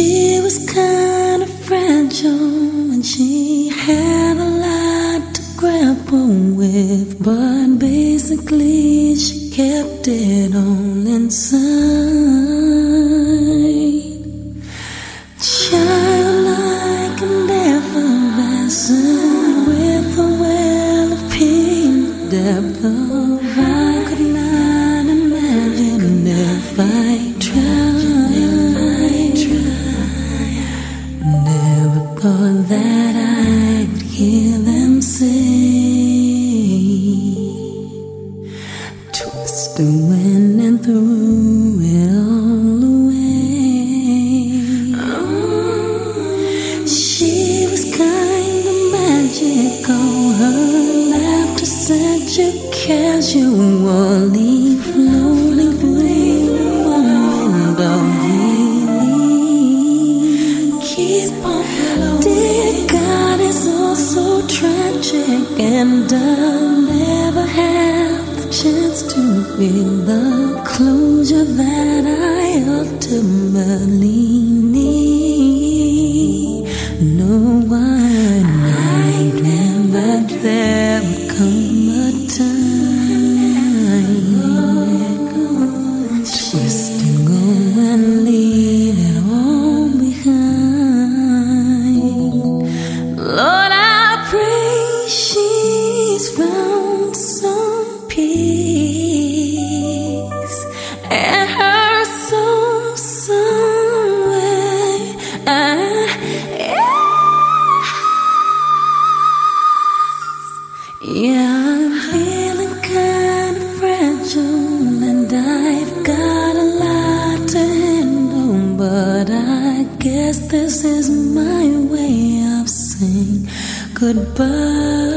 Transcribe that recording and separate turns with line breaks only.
She was kind of fragile and she had a lot to grapple with, but basically she kept it all inside. Childlike and effervescent with a well of pink depth of I could not imagine if I that I would hear them say, Twist and went and threw it all away. Oh. She was kind of magical. Her laughter such a casually floating through the wind of healing. Keep on God all so tragic, and I'll never have the chance to feel the closure that I ultimately Yeah, I'm feeling kind of fragile, and I've got a lot to handle. But I guess this is my way of saying goodbye.